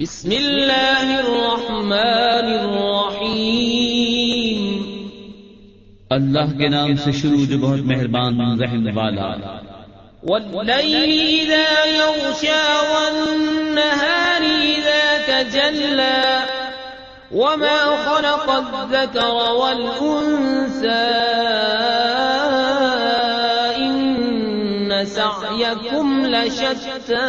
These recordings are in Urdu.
بسم الله الرحمن الرحيم اللہ کے نام سے شروع جو بہت مہربان رحم والا۔ والليل إذا يغشى والنهار إذا تجلى وما خلق الذكر والأنثى إن سعيكم لشتى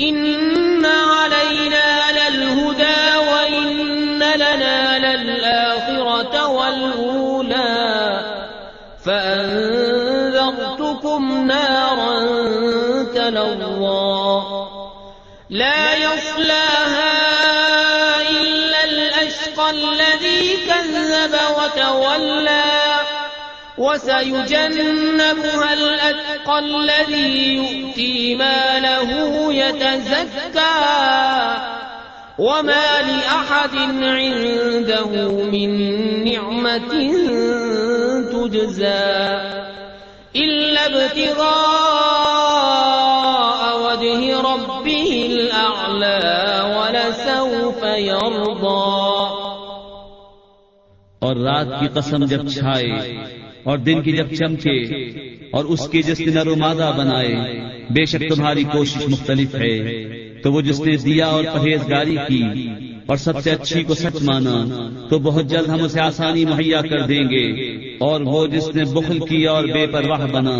إن علينا للهدى وإن لنا للآخرة والأولى فأنذرتكم نارا تلوى لا يصلاها إلا الأشقى الذي كذب وتولى وسيجنبها الأشقى الأتقى الذي يؤتي ماله يتزكى وما لأحد عنده من نعمة تجزى إلا ابتغاء وجه ربه الأعلى ولسوف يرضى اور رات کی قسم جب چھائے اور دن کی جب چمکے اور اس کے جس نے نر و مادہ بنائے، بے شک تمہاری کوشش مختلف ہے۔ تو وہ جس نے دیا اور پرہیزگاری کی اور سب سے اچھی کو سچ مانا، تو بہت جلد ہم اسے آسانی مہیا کر دیں گے۔ اور وہ جس نے بخل کیا اور بے پرواہ بنا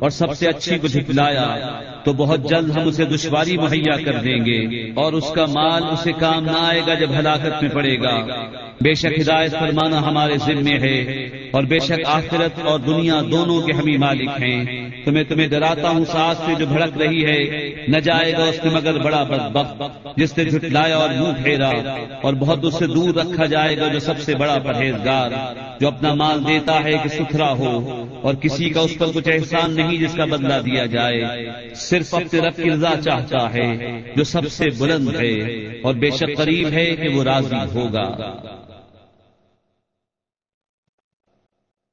اور سب سے اچھی کو جھپلایا تو بہت جلد ہم اسے دشواری مہیا کر دیں گے اور اس کا مال اسے کام نہ آئے گا جب ہلاکت میں پڑے گا۔ بے شک ہدایت فرمانا ہمارے ذمے ہے اور بے شک آخرت اور دنیا دونوں کے ہمیں مالک ہیں۔ تو میں تمہیں ڈراتا ہوں سانس سے جو بھڑک رہی ہے۔ نہ جائے گا اس میں مگر بڑا بدبخت، جس نے جھٹلایا اور منہ پھیرا۔ اور بہت اس سے دور رکھا جائے گا جو سب سے بڑا پرہیزگار۔ جو اپنا مال دیتا ہے کہ ستھرا ہو، اور کسی کا اس پر کچھ احسان نہیں جس کا بدلہ دیا جائے۔ صرف اپنے رب کی رضا چاہتا ہے، جو سب سے بلند ہے۔ اور بے شک قریب ہے کہ وہ راضی ہوگا۔